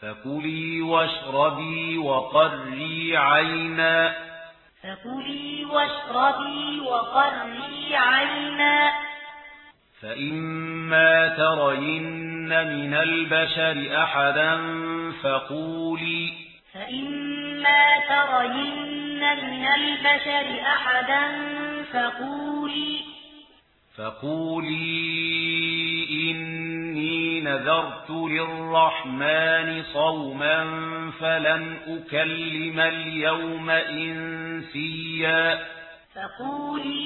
فكلي واشربي وقري عينا فكلي واشربي وقري عينا فإما ترين من البشر أحدا فقولي فإما ترين من البشر أحدا فقولي فقولي إني نذرت للرحمن صوما فلن أكلم اليوم إنسيا فقولي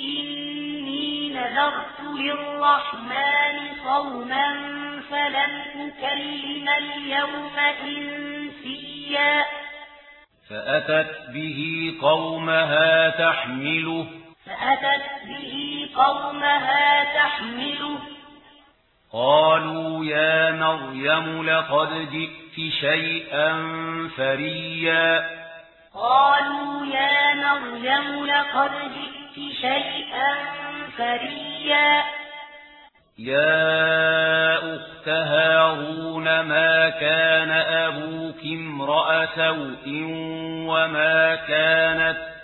إني نذرت للرحمن صوما فلن أكلم اليوم إنسيا فأتت به قومها تحمله فأتت به قومها تحمله. قالوا يا مريم لقد جئت شيئا فريا. قالوا يا مريم لقد جئت شيئا فريا. يا أخت هارون ما كان أبوك امرأة سوء وما كانت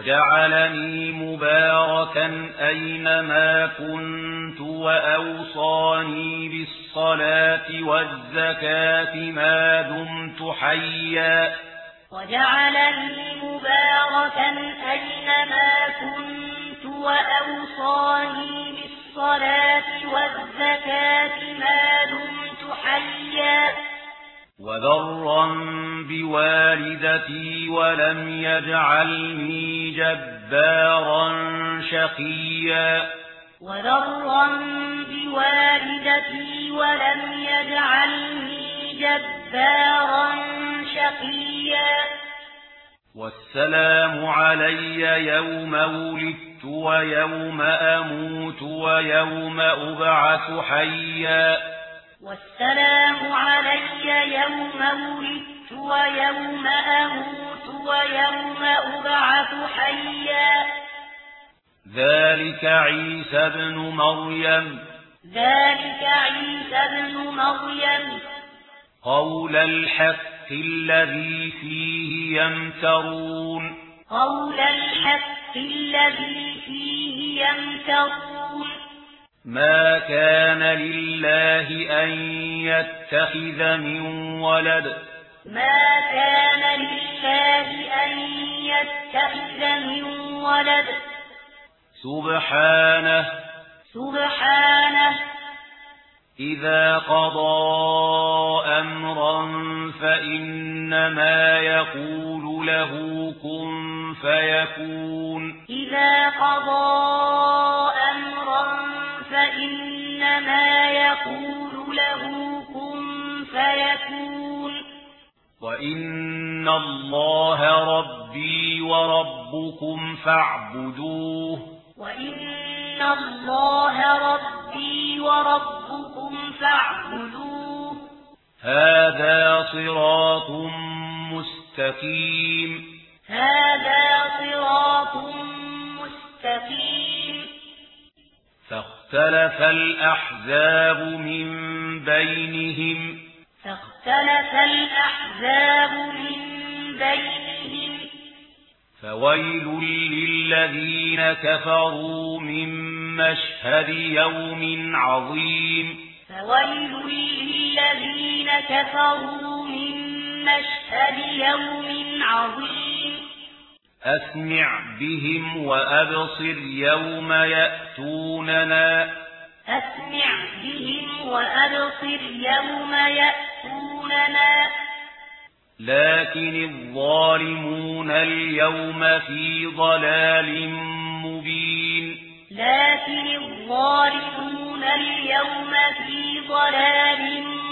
وجعلني مباركا أينما كنت وأوصاني بالصلاة والزكاة ما دمت حيا. وجعلني مباركا أينما كنت وأوصاني بالصلاة والزكاة وذرا بوالدتي ولم يجعلني جبارا شقيا وذرا بوالدتي ولم يجعلني جبارا شقيا والسلام علي يوم ولدت ويوم أموت ويوم أبعث حيا والسلام علي يوم ولدت ويوم أموت ويوم أبعث حيا. ذلك عيسى بن مريم. ذلك عيسى بن مريم. قول الحق الذي فيه يمترون. قول الحق الذي فيه يمترون. ما كان لله أن يتخذ من ولد ما كان لله أن يتخذ من ولد سبحانه سبحانه إذا قضى أمرا فإنما يقول له كن فيكون إذا قضى فإنما يقول له كن فيكون. وإن الله ربي وربكم فاعبدوه. وإن الله ربي وربكم فاعبدوه. هذا صراط مستقيم. هذا فاختلف الأحزاب من بينهم. فاختلف الأحزاب من بينهم. فويل للذين كفروا من مشهد يوم عظيم. فويل للذين كفروا من مشهد يوم عظيم. أسمع بهم وأبصر يوم يأتوننا أسمع بهم وأبصر يوم يأتوننا لكن الظالمون اليوم في ضلال مبين لكن الظالمون اليوم في ضلال مبين